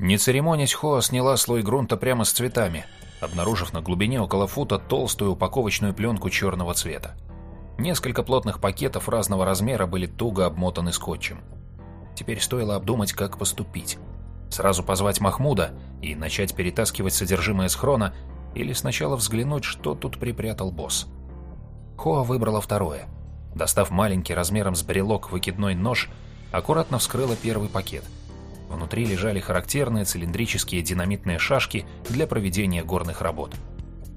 Не церемонясь, Хоа сняла слой грунта прямо с цветами, обнаружив на глубине около фута толстую упаковочную пленку черного цвета. Несколько плотных пакетов разного размера были туго обмотаны скотчем. Теперь стоило обдумать, как поступить. Сразу позвать Махмуда и начать перетаскивать содержимое схрона, или сначала взглянуть, что тут припрятал босс. Хоа выбрала второе. Достав маленький размером с брелок выкидной нож, аккуратно вскрыла первый пакет. Внутри лежали характерные цилиндрические динамитные шашки для проведения горных работ.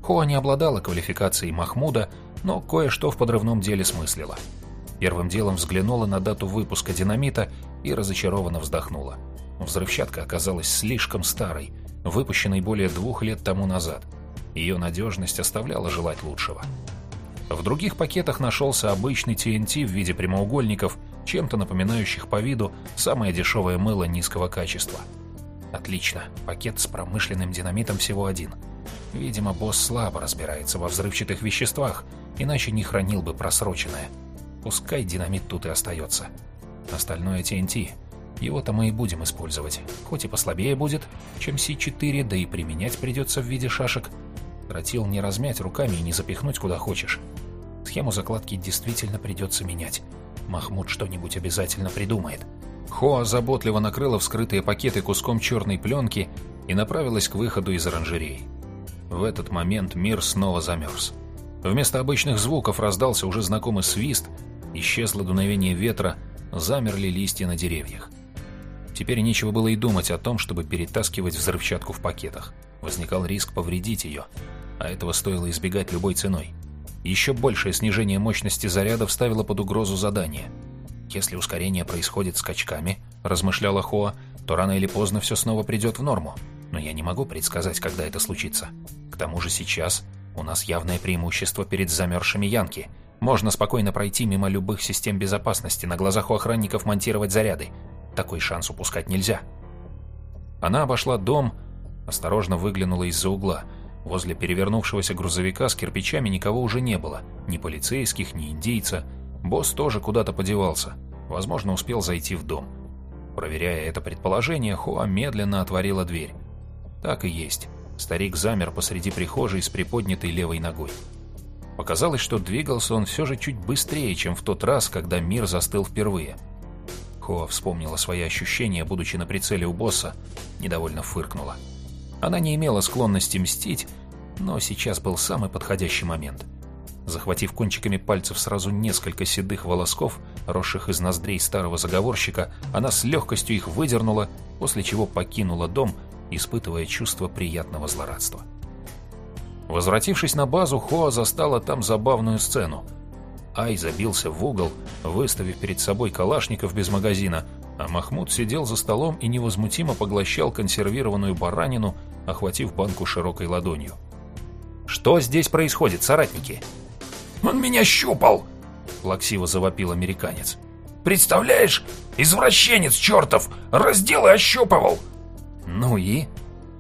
Хоа не обладала квалификацией Махмуда, но кое-что в подрывном деле смыслила. Первым делом взглянула на дату выпуска динамита и разочарованно вздохнула. Взрывчатка оказалась слишком старой, выпущенной более двух лет тому назад. Ее надежность оставляла желать лучшего. В других пакетах нашелся обычный TNT в виде прямоугольников, чем-то напоминающих по виду самое дешевое мыло низкого качества. Отлично, пакет с промышленным динамитом всего один. Видимо, босс слабо разбирается во взрывчатых веществах, иначе не хранил бы просроченное. Пускай динамит тут и остается. Остальное TNT. Его-то мы и будем использовать. Хоть и послабее будет, чем С4, да и применять придется в виде шашек. Тротил не размять руками и не запихнуть куда хочешь. Схему закладки действительно придется менять. Махмуд что-нибудь обязательно придумает. Хоа заботливо накрыла вскрытые пакеты куском черной пленки и направилась к выходу из оранжереи. В этот момент мир снова замерз. Вместо обычных звуков раздался уже знакомый свист, исчезло дуновение ветра, замерли листья на деревьях. Теперь нечего было и думать о том, чтобы перетаскивать взрывчатку в пакетах. Возникал риск повредить ее, а этого стоило избегать любой ценой. Еще большее снижение мощности зарядов ставило под угрозу задание. Если ускорение происходит скачками, размышляла Хоа, то рано или поздно все снова придет в норму. Но я не могу предсказать, когда это случится. К тому же сейчас у нас явное преимущество перед замерзшими Янки. Можно спокойно пройти мимо любых систем безопасности, на глазах у охранников монтировать заряды. Такой шанс упускать нельзя. Она обошла дом, осторожно выглянула из-за угла – Возле перевернувшегося грузовика с кирпичами никого уже не было. Ни полицейских, ни индейца. Босс тоже куда-то подевался. Возможно, успел зайти в дом. Проверяя это предположение, Хуа медленно отворила дверь. Так и есть. Старик замер посреди прихожей с приподнятой левой ногой. Показалось, что двигался он все же чуть быстрее, чем в тот раз, когда мир застыл впервые. Хоа вспомнила свои ощущения, будучи на прицеле у босса, недовольно фыркнула. Она не имела склонности мстить, но сейчас был самый подходящий момент. Захватив кончиками пальцев сразу несколько седых волосков, росших из ноздрей старого заговорщика, она с легкостью их выдернула, после чего покинула дом, испытывая чувство приятного злорадства. Возвратившись на базу, Хоа застала там забавную сцену. Ай забился в угол, выставив перед собой калашников без магазина, а Махмуд сидел за столом и невозмутимо поглощал консервированную баранину, охватив банку широкой ладонью. «Что здесь происходит, соратники?» «Он меня щупал!» — плаксиво завопил американец. «Представляешь, извращенец чертов, раздел и ощупывал!» «Ну и?»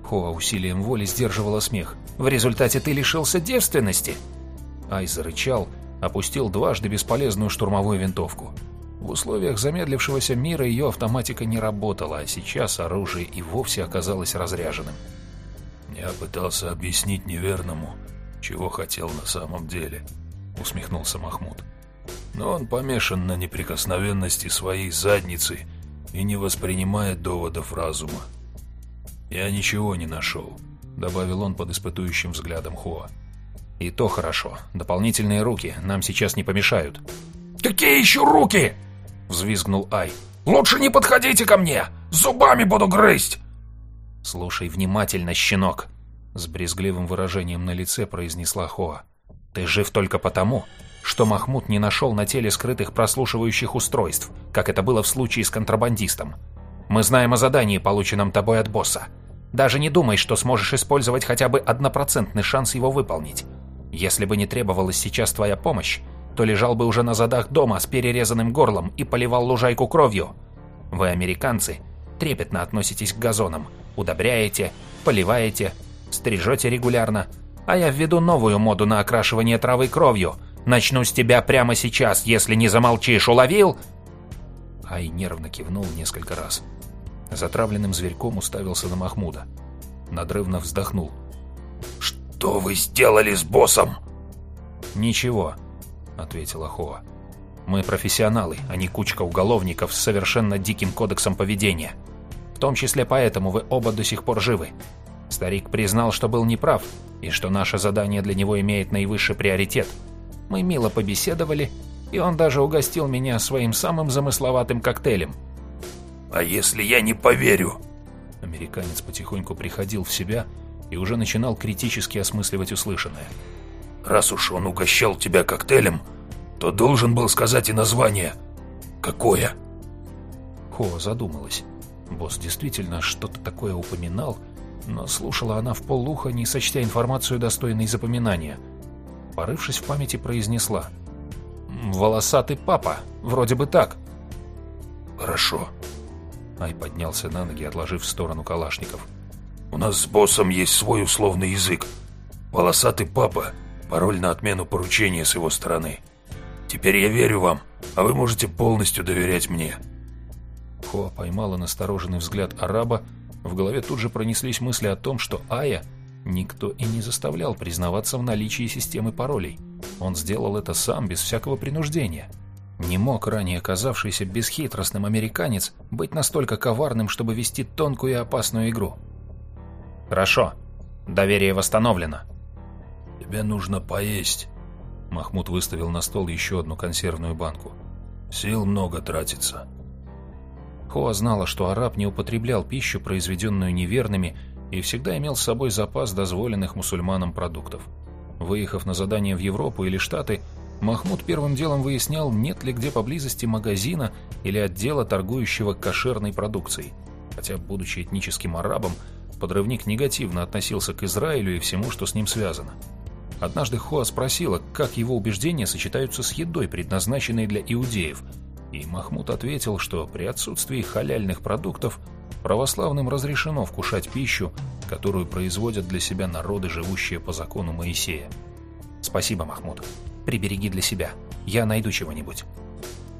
Хоа усилием воли сдерживала смех. «В результате ты лишился девственности?» Ай зарычал, опустил дважды бесполезную штурмовую винтовку. В условиях замедлившегося мира ее автоматика не работала, а сейчас оружие и вовсе оказалось разряженным. «Я пытался объяснить неверному, чего хотел на самом деле», — усмехнулся Махмуд. «Но он помешан на неприкосновенности своей задницы и не воспринимает доводов разума. Я ничего не нашел», — добавил он под испытующим взглядом Хуа. «И то хорошо. Дополнительные руки нам сейчас не помешают». «Какие еще руки?» взвизгнул Ай. «Лучше не подходите ко мне! Зубами буду грызть!» «Слушай внимательно, щенок!» С брезгливым выражением на лице произнесла Хоа. «Ты жив только потому, что Махмуд не нашел на теле скрытых прослушивающих устройств, как это было в случае с контрабандистом. Мы знаем о задании, полученном тобой от босса. Даже не думай, что сможешь использовать хотя бы однопроцентный шанс его выполнить. Если бы не требовалась сейчас твоя помощь, то лежал бы уже на задах дома с перерезанным горлом и поливал лужайку кровью. Вы, американцы, трепетно относитесь к газонам, удобряете, поливаете, стрижете регулярно, а я введу новую моду на окрашивание травы кровью. Начну с тебя прямо сейчас, если не замолчишь, уловил?» Ай нервно кивнул несколько раз. затравленным зверьком уставился на Махмуда. Надрывно вздохнул. «Что вы сделали с боссом?» «Ничего», — ответила Хоа. «Мы профессионалы, а не кучка уголовников с совершенно диким кодексом поведения. Том числе поэтому вы оба до сих пор живы. Старик признал, что был неправ, и что наше задание для него имеет наивысший приоритет. Мы мило побеседовали, и он даже угостил меня своим самым замысловатым коктейлем. «А если я не поверю?» Американец потихоньку приходил в себя и уже начинал критически осмысливать услышанное. «Раз уж он угощал тебя коктейлем, то должен был сказать и название. Какое?» Хо задумалась. Босс действительно что-то такое упоминал, но слушала она в полуха, не сочтя информацию достойной запоминания. Порывшись в памяти, произнесла. «Волосатый папа, вроде бы так». «Хорошо». Ай поднялся на ноги, отложив в сторону калашников. «У нас с боссом есть свой условный язык. Волосатый папа — пароль на отмену поручения с его стороны. Теперь я верю вам, а вы можете полностью доверять мне». Хоа поймала настороженный взгляд араба, в голове тут же пронеслись мысли о том, что Ая никто и не заставлял признаваться в наличии системы паролей. Он сделал это сам, без всякого принуждения. Не мог ранее оказавшийся бесхитростным американец быть настолько коварным, чтобы вести тонкую и опасную игру. «Хорошо. Доверие восстановлено». «Тебе нужно поесть». Махмуд выставил на стол еще одну консервную банку. «Сил много тратится». Хоа знала, что араб не употреблял пищу, произведенную неверными, и всегда имел с собой запас дозволенных мусульманам продуктов. Выехав на задание в Европу или Штаты, Махмуд первым делом выяснял, нет ли где поблизости магазина или отдела, торгующего кошерной продукцией. Хотя, будучи этническим арабом, подрывник негативно относился к Израилю и всему, что с ним связано. Однажды Хоа спросила, как его убеждения сочетаются с едой, предназначенной для иудеев – и Махмуд ответил, что при отсутствии халяльных продуктов православным разрешено вкушать пищу, которую производят для себя народы, живущие по закону Моисея. «Спасибо, Махмуд. Прибереги для себя. Я найду чего-нибудь».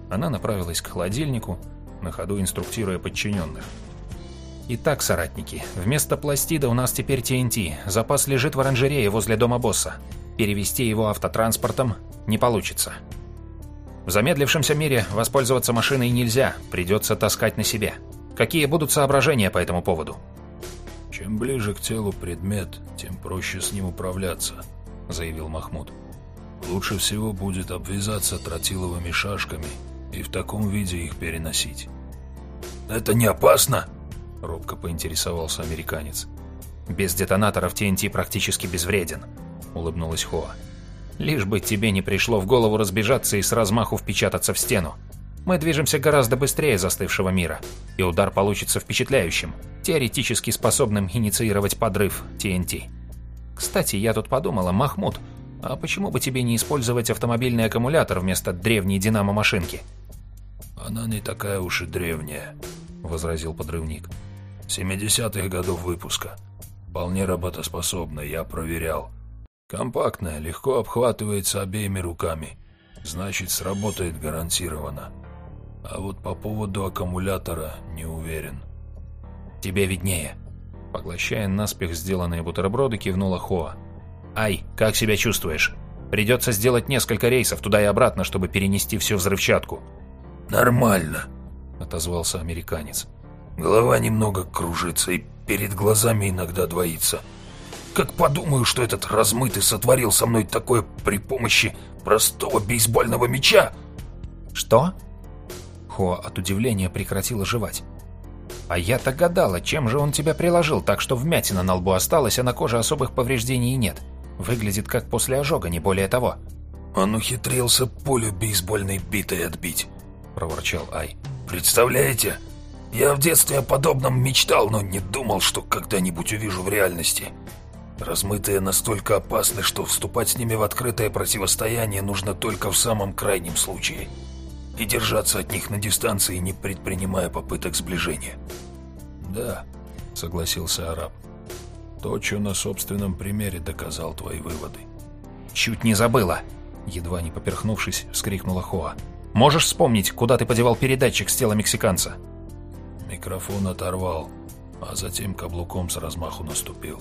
Она направилась к холодильнику, на ходу инструктируя подчиненных. «Итак, соратники, вместо пластида у нас теперь ТНТ. Запас лежит в оранжерее возле дома босса. Перевести его автотранспортом не получится». В замедлившемся мире воспользоваться машиной нельзя, придется таскать на себе. Какие будут соображения по этому поводу? «Чем ближе к телу предмет, тем проще с ним управляться», — заявил Махмуд. «Лучше всего будет обвязаться тротиловыми шашками и в таком виде их переносить». «Это не опасно?» — робко поинтересовался американец. «Без детонаторов ТНТ практически безвреден», — улыбнулась Хоа. Лишь бы тебе не пришло в голову разбежаться и с размаху впечататься в стену. Мы движемся гораздо быстрее застывшего мира, и удар получится впечатляющим, теоретически способным инициировать подрыв ТНТ. Кстати, я тут подумала, Махмуд, а почему бы тебе не использовать автомобильный аккумулятор вместо древней динамо-машинки? «Она не такая уж и древняя», — возразил подрывник. «70-х годов выпуска. Вполне работоспособна, я проверял. Компактная, легко обхватывается обеими руками. Значит, сработает гарантированно. А вот по поводу аккумулятора не уверен. Тебе виднее. Поглощая наспех сделанные бутерброды, кивнула Хоа. «Ай, как себя чувствуешь? Придется сделать несколько рейсов туда и обратно, чтобы перенести всю взрывчатку». «Нормально», — отозвался американец. «Голова немного кружится и перед глазами иногда двоится». Как подумаю, что этот размытый сотворил со мной такое при помощи простого бейсбольного мяча!» «Что?» Хо от удивления прекратила жевать. «А я-то гадала, чем же он тебя приложил, так что вмятина на лбу осталась, а на коже особых повреждений нет. Выглядит как после ожога, не более того». «Он ухитрился пулю бейсбольной битой отбить», — проворчал Ай. «Представляете? Я в детстве о подобном мечтал, но не думал, что когда-нибудь увижу в реальности. Размытые настолько опасны, что вступать с ними в открытое противостояние нужно только в самом крайнем случае. И держаться от них на дистанции, не предпринимая попыток сближения. «Да», — согласился араб. «Точу на собственном примере доказал твои выводы». «Чуть не забыла!» Едва не поперхнувшись, вскрикнула Хоа. «Можешь вспомнить, куда ты подевал передатчик с тела мексиканца?» Микрофон оторвал, а затем каблуком с размаху наступил.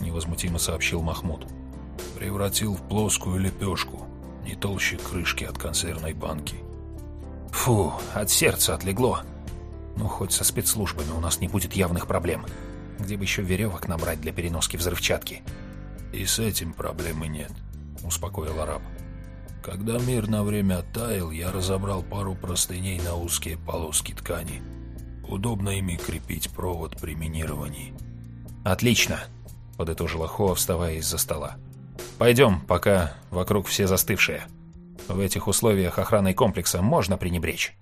Невозмутимо сообщил Махмуд. Превратил в плоскую лепешку, не толще крышки от консервной банки. Фу, от сердца отлегло. Ну, хоть со спецслужбами у нас не будет явных проблем. Где бы еще веревок набрать для переноски взрывчатки? И с этим проблемы нет, успокоил араб. Когда мир на время оттаял, я разобрал пару простыней на узкие полоски ткани. Удобно ими крепить провод при минировании. «Отлично!» — подытожила Хоа, вставая из-за стола. «Пойдем, пока вокруг все застывшие. В этих условиях охраной комплекса можно пренебречь».